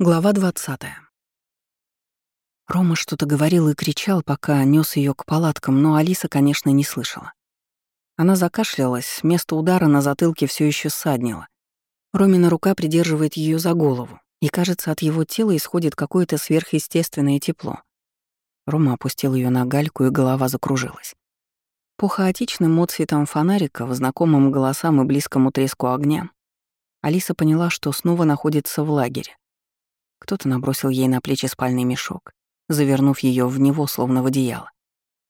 Глава 20. Рома что-то говорил и кричал, пока нес ее к палаткам, но Алиса, конечно, не слышала. Она закашлялась, место удара на затылке все еще ссаднило. Ромина рука придерживает ее за голову, и, кажется, от его тела исходит какое-то сверхъестественное тепло. Рома опустил ее на гальку, и голова закружилась. По хаотичным отцветам фонариков, знакомым голосам и близкому треску огня, Алиса поняла, что снова находится в лагере. Кто-то набросил ей на плечи спальный мешок, завернув ее в него, словно в одеяло.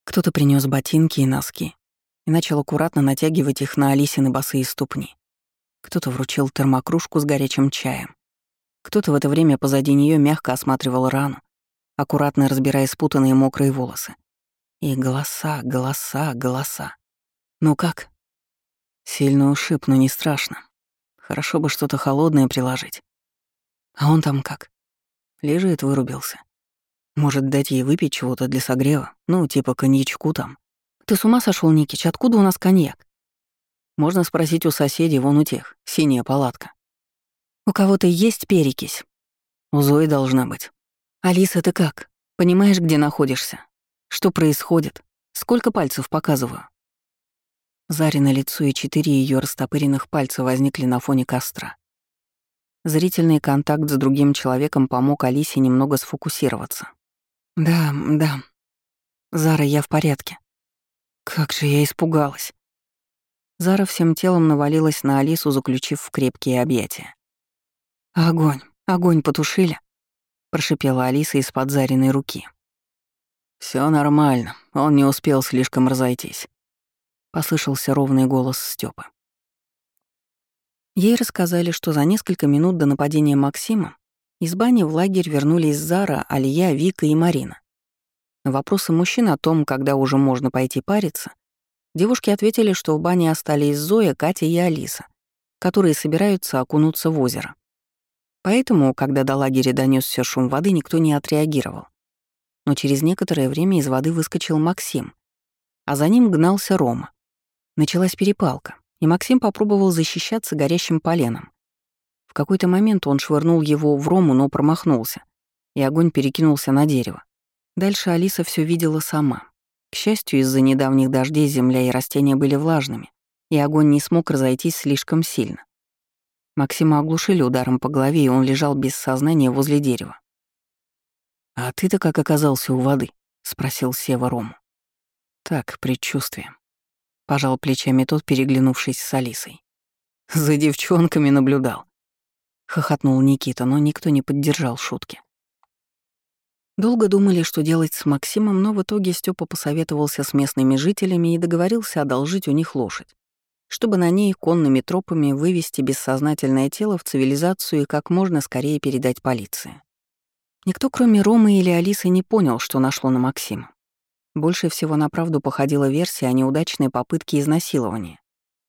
Кто-то принес ботинки и носки и начал аккуратно натягивать их на Алисины босые ступни. Кто-то вручил термокружку с горячим чаем. Кто-то в это время позади нее мягко осматривал рану, аккуратно разбирая спутанные мокрые волосы. И голоса, голоса, голоса. «Ну как?» «Сильно ушиб, но не страшно. Хорошо бы что-то холодное приложить. А он там как?» Лежит, вырубился. Может, дать ей выпить чего-то для согрева? Ну, типа коньячку там. Ты с ума сошел, Никич? Откуда у нас коньяк? Можно спросить у соседей, вон у тех. Синяя палатка. У кого-то есть перекись? У Зои должна быть. Алиса, ты как? Понимаешь, где находишься? Что происходит? Сколько пальцев показываю? Заре на лицо и четыре ее растопыренных пальца возникли на фоне костра. Зрительный контакт с другим человеком помог Алисе немного сфокусироваться. «Да, да. Зара, я в порядке». Как же я испугалась. Зара всем телом навалилась на Алису, заключив в крепкие объятия. «Огонь, огонь потушили?» — прошипела Алиса из-под Зариной руки. Все нормально, он не успел слишком разойтись», — послышался ровный голос Стёпы. Ей рассказали, что за несколько минут до нападения Максима из бани в лагерь вернулись Зара, Алия, Вика и Марина. На вопросы мужчин о том, когда уже можно пойти париться, девушки ответили, что в бане остались Зоя, Катя и Алиса, которые собираются окунуться в озеро. Поэтому, когда до лагеря донесся шум воды, никто не отреагировал. Но через некоторое время из воды выскочил Максим, а за ним гнался Рома. Началась перепалка и Максим попробовал защищаться горящим поленом. В какой-то момент он швырнул его в рому, но промахнулся, и огонь перекинулся на дерево. Дальше Алиса все видела сама. К счастью, из-за недавних дождей земля и растения были влажными, и огонь не смог разойтись слишком сильно. Максима оглушили ударом по голове, и он лежал без сознания возле дерева. «А ты-то как оказался у воды?» — спросил Сева Рому. «Так, предчувствие. Пожал плечами тот, переглянувшись с Алисой. «За девчонками наблюдал». Хохотнул Никита, но никто не поддержал шутки. Долго думали, что делать с Максимом, но в итоге Степа посоветовался с местными жителями и договорился одолжить у них лошадь, чтобы на ней конными тропами вывести бессознательное тело в цивилизацию и как можно скорее передать полиции. Никто, кроме Ромы или Алисы, не понял, что нашло на Максима. Больше всего на правду походила версия о неудачной попытке изнасилования.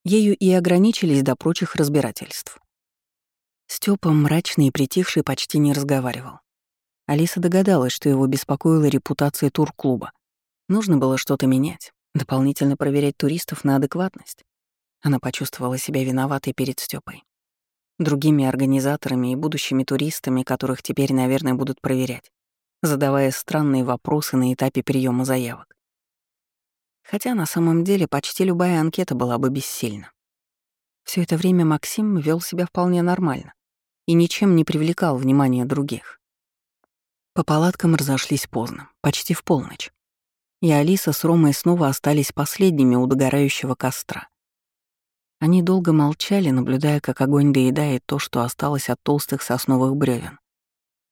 Ею и ограничились до прочих разбирательств. Степа, мрачный и притихший, почти не разговаривал. Алиса догадалась, что его беспокоила репутация турклуба. Нужно было что-то менять, дополнительно проверять туристов на адекватность. Она почувствовала себя виноватой перед Степой, другими организаторами и будущими туристами, которых теперь, наверное, будут проверять задавая странные вопросы на этапе приема заявок. Хотя на самом деле почти любая анкета была бы бессильна. Все это время Максим вел себя вполне нормально и ничем не привлекал внимания других. По палаткам разошлись поздно, почти в полночь. И Алиса с Ромой снова остались последними у догорающего костра. Они долго молчали, наблюдая, как огонь доедает то, что осталось от толстых сосновых бревен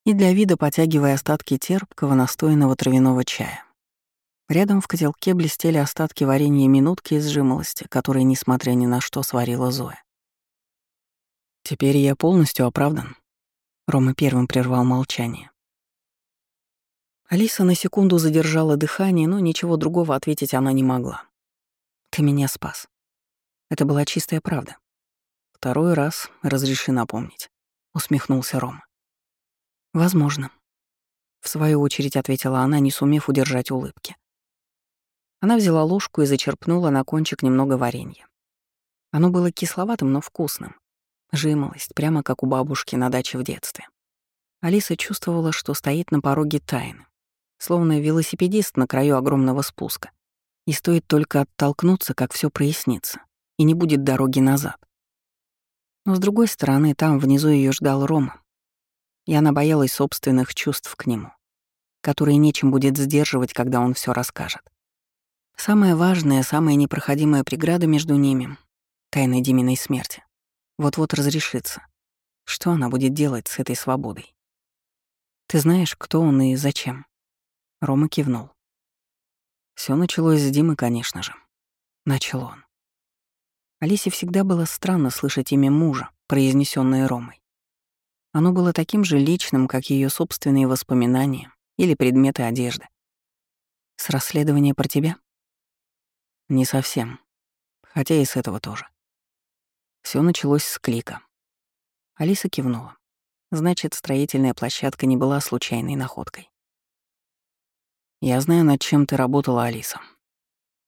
и для вида потягивая остатки терпкого настоянного травяного чая. Рядом в котелке блестели остатки варенья минутки из жимолости, которые, несмотря ни на что, сварила Зоя. «Теперь я полностью оправдан», — Рома первым прервал молчание. Алиса на секунду задержала дыхание, но ничего другого ответить она не могла. «Ты меня спас». Это была чистая правда. «Второй раз разреши напомнить», — усмехнулся Рома. Возможно. В свою очередь ответила она, не сумев удержать улыбки. Она взяла ложку и зачерпнула на кончик немного варенья. Оно было кисловатым, но вкусным. Жимолость, прямо как у бабушки на даче в детстве. Алиса чувствовала, что стоит на пороге тайны, словно велосипедист на краю огромного спуска. И стоит только оттолкнуться, как все прояснится, и не будет дороги назад. Но с другой стороны, там внизу ее ждал Рома, и она боялась собственных чувств к нему, которые нечем будет сдерживать, когда он все расскажет. Самая важная, самая непроходимая преграда между ними — тайна Диминой смерти. Вот-вот разрешится. Что она будет делать с этой свободой? Ты знаешь, кто он и зачем? Рома кивнул. Все началось с Димы, конечно же. Начал он. Алисе всегда было странно слышать имя мужа, произнесенное Ромой. Оно было таким же личным, как ее собственные воспоминания или предметы одежды. С расследования про тебя? Не совсем. Хотя и с этого тоже. Все началось с клика. Алиса кивнула. Значит, строительная площадка не была случайной находкой. Я знаю, над чем ты работала, Алиса.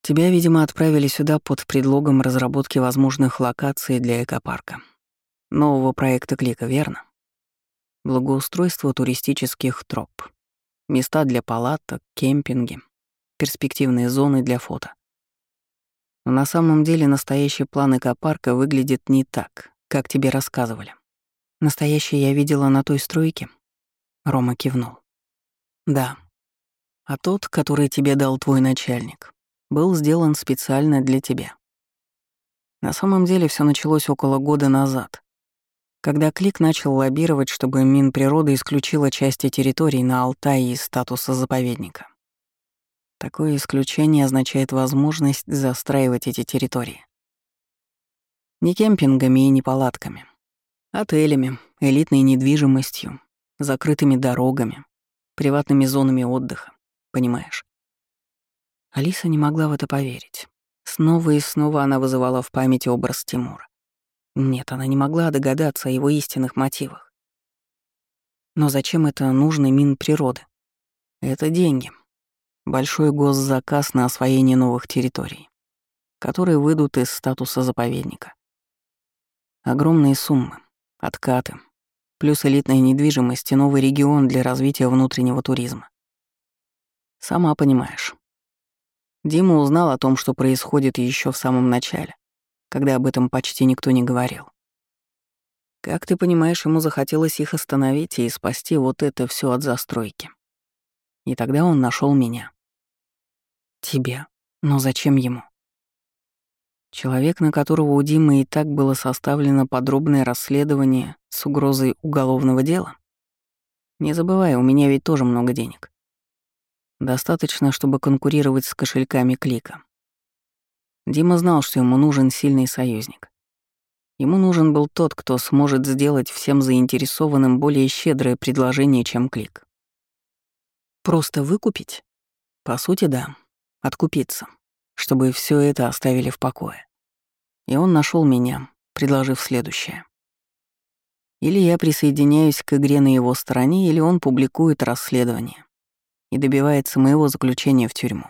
Тебя, видимо, отправили сюда под предлогом разработки возможных локаций для экопарка. Нового проекта Клика, верно? Благоустройство туристических троп. Места для палаток, кемпинги, перспективные зоны для фото. Но на самом деле настоящий план экопарка выглядит не так, как тебе рассказывали. Настоящий я видела на той стройке. Рома кивнул. Да. А тот, который тебе дал твой начальник, был сделан специально для тебя. На самом деле все началось около года назад, когда Клик начал лоббировать, чтобы Минприрода исключила части территорий на Алтае из статуса заповедника. Такое исключение означает возможность застраивать эти территории. Не кемпингами и не палатками. Отелями, элитной недвижимостью, закрытыми дорогами, приватными зонами отдыха. Понимаешь? Алиса не могла в это поверить. Снова и снова она вызывала в памяти образ Тимура. Нет, она не могла догадаться о его истинных мотивах. Но зачем это нужно Минприроды? Это деньги большой госзаказ на освоение новых территорий, которые выйдут из статуса заповедника. Огромные суммы, откаты, плюс элитная недвижимость и новый регион для развития внутреннего туризма. Сама понимаешь. Дима узнал о том, что происходит еще в самом начале, когда об этом почти никто не говорил. Как ты понимаешь, ему захотелось их остановить и спасти вот это все от застройки. И тогда он нашел меня. Тебя. Но зачем ему? Человек, на которого у Димы и так было составлено подробное расследование с угрозой уголовного дела? Не забывай, у меня ведь тоже много денег. Достаточно, чтобы конкурировать с кошельками Клика. Дима знал, что ему нужен сильный союзник. Ему нужен был тот, кто сможет сделать всем заинтересованным более щедрое предложение, чем Клик. Просто выкупить? По сути, да откупиться, чтобы все это оставили в покое. И он нашел меня, предложив следующее. Или я присоединяюсь к игре на его стороне, или он публикует расследование и добивается моего заключения в тюрьму.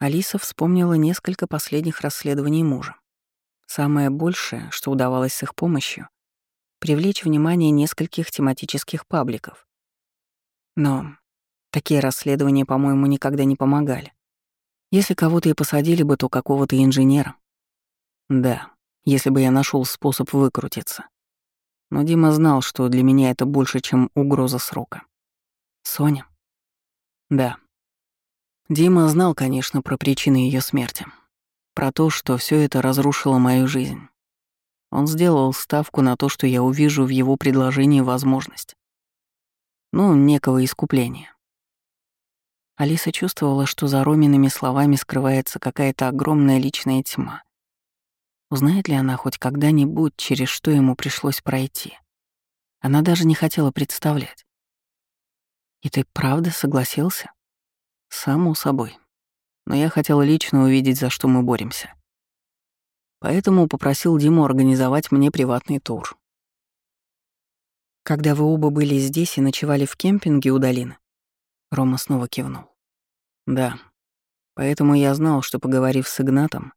Алиса вспомнила несколько последних расследований мужа. Самое большее, что удавалось с их помощью, привлечь внимание нескольких тематических пабликов. Но такие расследования, по-моему, никогда не помогали. Если кого-то и посадили бы, то какого-то инженера. Да, если бы я нашел способ выкрутиться. Но Дима знал, что для меня это больше, чем угроза срока. Соня? Да. Дима знал, конечно, про причины ее смерти. Про то, что все это разрушило мою жизнь. Он сделал ставку на то, что я увижу в его предложении возможность. Ну, некого искупления. Алиса чувствовала, что за Ромиными словами скрывается какая-то огромная личная тьма. Узнает ли она хоть когда-нибудь, через что ему пришлось пройти? Она даже не хотела представлять. «И ты правда согласился?» «Само собой. Но я хотела лично увидеть, за что мы боремся. Поэтому попросил Диму организовать мне приватный тур. Когда вы оба были здесь и ночевали в кемпинге у долины, Рома снова кивнул. Да. Поэтому я знал, что, поговорив с Игнатом,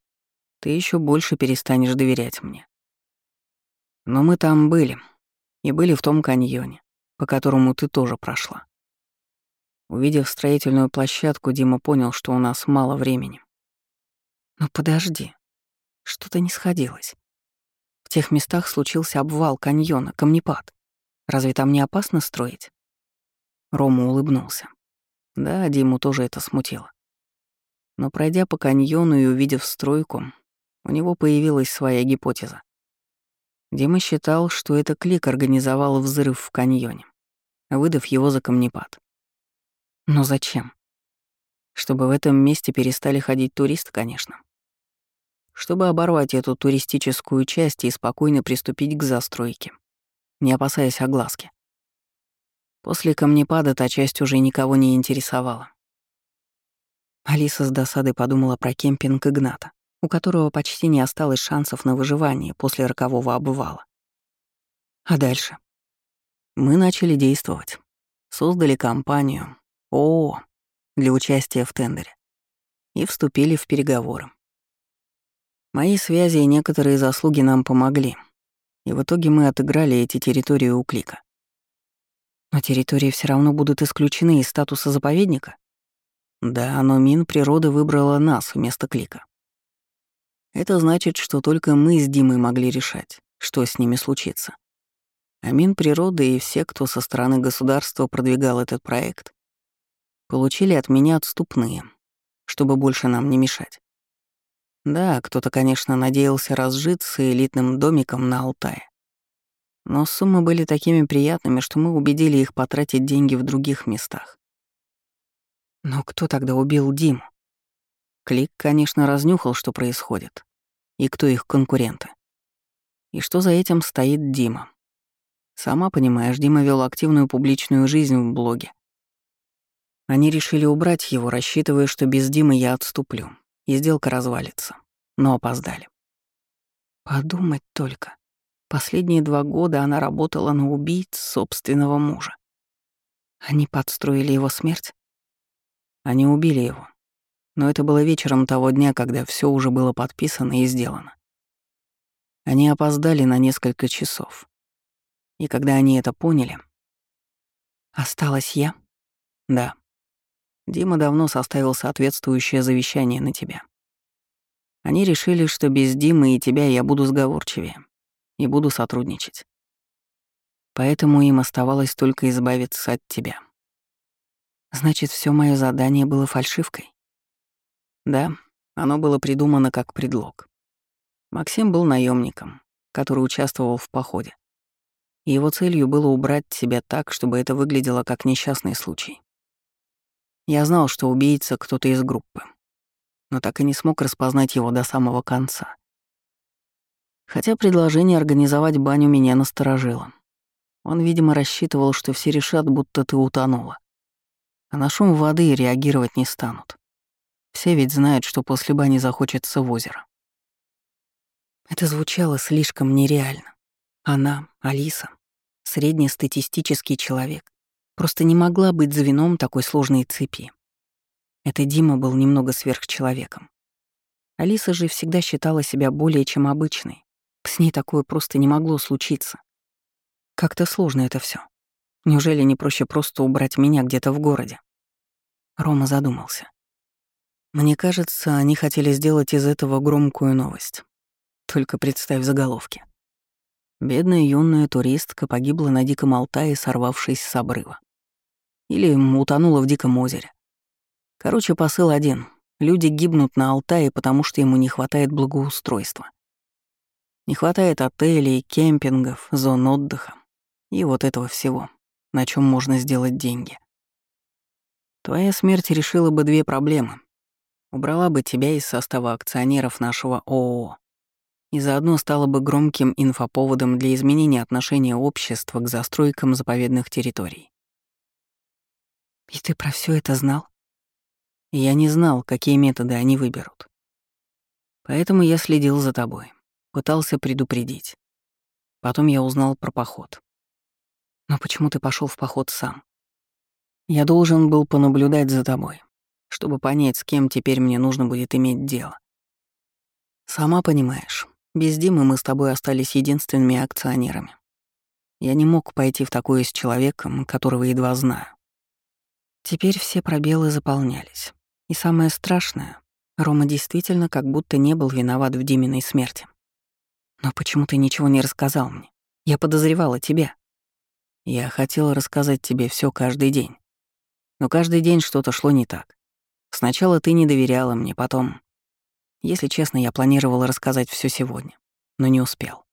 ты еще больше перестанешь доверять мне. Но мы там были. И были в том каньоне. по которому ты тоже прошла. Увидев строительную площадку, Дима понял, что у нас мало времени. Но подожди, что-то не сходилось. В тех местах случился обвал каньона, камнепад. Разве там не опасно строить? Рома улыбнулся. Да, Диму тоже это смутило. Но пройдя по каньону и увидев стройку, у него появилась своя гипотеза. Дима считал, что это Клик организовал взрыв в каньоне, выдав его за камнепад. Но зачем? Чтобы в этом месте перестали ходить туристы, конечно. Чтобы оборвать эту туристическую часть и спокойно приступить к застройке, не опасаясь огласки. После камнепада та часть уже никого не интересовала. Алиса с досадой подумала про кемпинг Игната, у которого почти не осталось шансов на выживание после рокового обвала. А дальше? Мы начали действовать. Создали компанию ООО для участия в тендере и вступили в переговоры. Мои связи и некоторые заслуги нам помогли, и в итоге мы отыграли эти территории у Клика. Но территории все равно будут исключены из статуса заповедника? Да, но Минприроды выбрала нас вместо Клика. Это значит, что только мы с Димой могли решать, что с ними случится. А Минприроды и все, кто со стороны государства продвигал этот проект, получили от меня отступные, чтобы больше нам не мешать. Да, кто-то, конечно, надеялся разжиться элитным домиком на Алтае. Но суммы были такими приятными, что мы убедили их потратить деньги в других местах. Но кто тогда убил Диму? Клик, конечно, разнюхал, что происходит, и кто их конкуренты. И что за этим стоит Дима. Сама понимаешь, Дима вел активную публичную жизнь в блоге. Они решили убрать его, рассчитывая, что без Димы я отступлю, и сделка развалится. Но опоздали. Подумать только. Последние два года она работала на убийц собственного мужа. Они подстроили его смерть? Они убили его. Но это было вечером того дня, когда все уже было подписано и сделано. Они опоздали на несколько часов. И когда они это поняли... Осталась я? Да. Дима давно составил соответствующее завещание на тебя. Они решили, что без Димы и тебя я буду сговорчивее и буду сотрудничать. Поэтому им оставалось только избавиться от тебя. Значит, все мое задание было фальшивкой? Да, оно было придумано как предлог. Максим был наемником, который участвовал в походе. И его целью было убрать тебя так, чтобы это выглядело как несчастный случай. Я знал, что убийца кто-то из группы, но так и не смог распознать его до самого конца. Хотя предложение организовать баню меня насторожило. Он, видимо, рассчитывал, что все решат, будто ты утонула а на шум воды реагировать не станут. Все ведь знают, что после бани захочется в озеро. Это звучало слишком нереально. Она, Алиса, среднестатистический человек, просто не могла быть звеном такой сложной цепи. Это Дима был немного сверхчеловеком. Алиса же всегда считала себя более чем обычной. С ней такое просто не могло случиться. Как-то сложно это все. Неужели не проще просто убрать меня где-то в городе? Рома задумался. Мне кажется, они хотели сделать из этого громкую новость. Только представь заголовки. Бедная юная туристка погибла на Диком Алтае, сорвавшись с обрыва. Или утонула в Диком озере. Короче, посыл один. Люди гибнут на Алтае, потому что ему не хватает благоустройства. Не хватает отелей, кемпингов, зон отдыха и вот этого всего, на чем можно сделать деньги. Твоя смерть решила бы две проблемы. Убрала бы тебя из состава акционеров нашего ООО и заодно стала бы громким инфоповодом для изменения отношения общества к застройкам заповедных территорий. И ты про все это знал? Я не знал, какие методы они выберут. Поэтому я следил за тобой, пытался предупредить. Потом я узнал про поход. Но почему ты пошел в поход сам? Я должен был понаблюдать за тобой, чтобы понять, с кем теперь мне нужно будет иметь дело. Сама понимаешь, без Димы мы с тобой остались единственными акционерами. Я не мог пойти в такое с человеком, которого едва знаю. Теперь все пробелы заполнялись. И самое страшное, Рома действительно как будто не был виноват в Диминой смерти. Но почему ты ничего не рассказал мне? Я подозревала тебя. Я хотел рассказать тебе все каждый день. Но каждый день что-то шло не так. Сначала ты не доверяла мне, потом... Если честно, я планировал рассказать все сегодня, но не успел.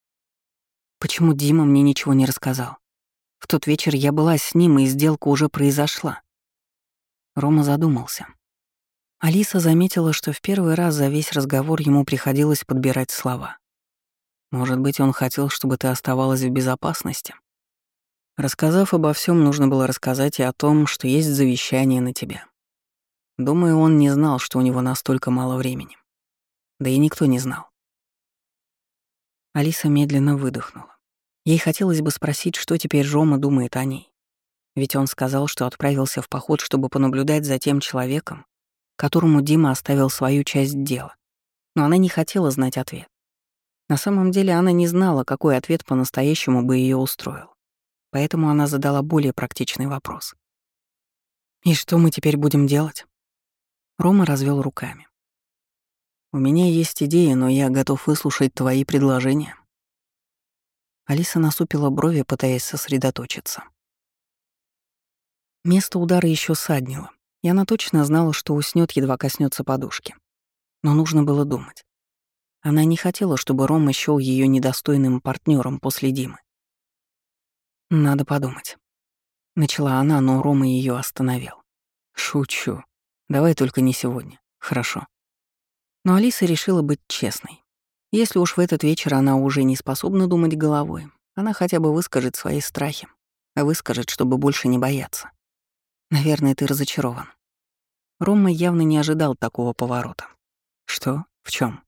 Почему Дима мне ничего не рассказал? В тот вечер я была с ним, и сделка уже произошла. Рома задумался. Алиса заметила, что в первый раз за весь разговор ему приходилось подбирать слова. Может быть, он хотел, чтобы ты оставалась в безопасности? Рассказав обо всем, нужно было рассказать и о том, что есть завещание на тебя. Думаю, он не знал, что у него настолько мало времени. Да и никто не знал. Алиса медленно выдохнула. Ей хотелось бы спросить, что теперь Рома думает о ней. Ведь он сказал, что отправился в поход, чтобы понаблюдать за тем человеком, которому Дима оставил свою часть дела. Но она не хотела знать ответ. На самом деле она не знала, какой ответ по-настоящему бы ее устроил. Поэтому она задала более практичный вопрос. «И что мы теперь будем делать?» Рома развел руками. У меня есть идея, но я готов выслушать твои предложения. Алиса насупила брови, пытаясь сосредоточиться. Место удара еще саднило, и она точно знала, что уснет, едва коснется подушки. Но нужно было думать. Она не хотела, чтобы Рома счёл ее недостойным партнером после Димы. «Надо подумать». Начала она, но Рома ее остановил. «Шучу. Давай только не сегодня. Хорошо?» Но Алиса решила быть честной. Если уж в этот вечер она уже не способна думать головой, она хотя бы выскажет свои страхи, а выскажет, чтобы больше не бояться. Наверное, ты разочарован. Рома явно не ожидал такого поворота. Что? В чем?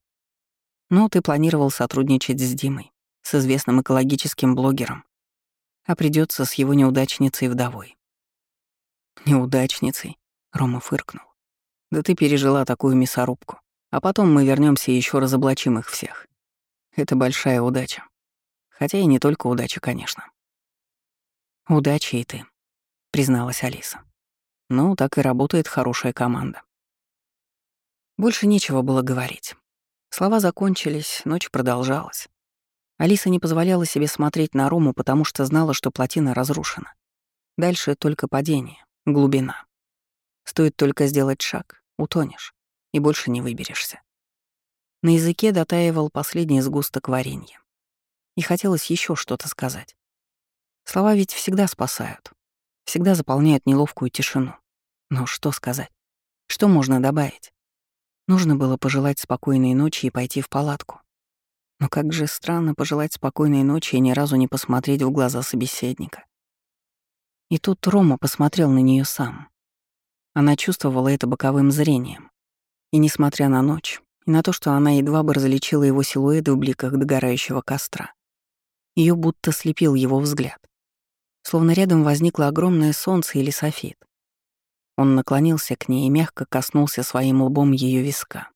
Ну, ты планировал сотрудничать с Димой, с известным экологическим блогером, а придется с его неудачницей вдовой. Неудачницей? Рома фыркнул. Да ты пережила такую мясорубку. А потом мы вернемся и еще разоблачим их всех. Это большая удача. Хотя и не только удача, конечно. Удача и ты, призналась Алиса. Ну, так и работает хорошая команда. Больше нечего было говорить. Слова закончились, ночь продолжалась. Алиса не позволяла себе смотреть на Рому, потому что знала, что плотина разрушена. Дальше только падение, глубина. Стоит только сделать шаг, утонешь и больше не выберешься. На языке дотаивал последний сгусток варенья. И хотелось еще что-то сказать. Слова ведь всегда спасают, всегда заполняют неловкую тишину. Но что сказать? Что можно добавить? Нужно было пожелать спокойной ночи и пойти в палатку. Но как же странно пожелать спокойной ночи и ни разу не посмотреть в глаза собеседника. И тут Рома посмотрел на нее сам. Она чувствовала это боковым зрением. И несмотря на ночь, и на то, что она едва бы различила его силуэт в бликах догорающего костра, ее будто слепил его взгляд. Словно рядом возникло огромное солнце или софит. Он наклонился к ней и мягко коснулся своим лбом ее виска.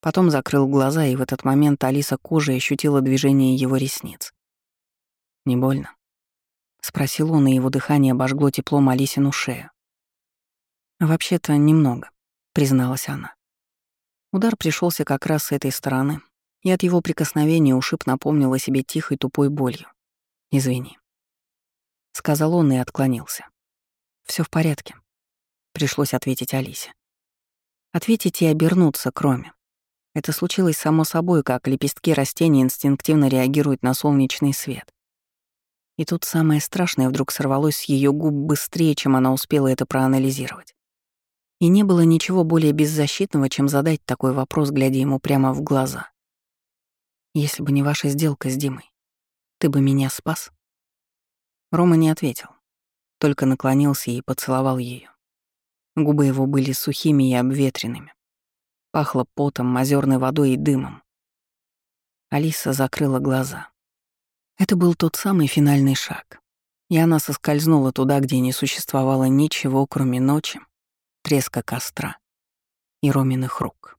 Потом закрыл глаза, и в этот момент Алиса кожей ощутила движение его ресниц. «Не больно?» — спросил он, и его дыхание обожгло теплом Алисину шею. «Вообще-то немного», призналась она. Удар пришелся как раз с этой стороны, и от его прикосновения ушиб напомнил о себе тихой тупой болью. «Извини», — сказал он и отклонился. Все в порядке», — пришлось ответить Алисе. Ответить и обернуться, кроме. Это случилось само собой, как лепестки растения инстинктивно реагируют на солнечный свет. И тут самое страшное вдруг сорвалось с ее губ быстрее, чем она успела это проанализировать. И не было ничего более беззащитного, чем задать такой вопрос, глядя ему прямо в глаза. «Если бы не ваша сделка с Димой, ты бы меня спас?» Рома не ответил, только наклонился и поцеловал ее. Губы его были сухими и обветренными. Пахло потом, озерной водой и дымом. Алиса закрыла глаза. Это был тот самый финальный шаг. И она соскользнула туда, где не существовало ничего, кроме ночи, треска костра и Роминых рук.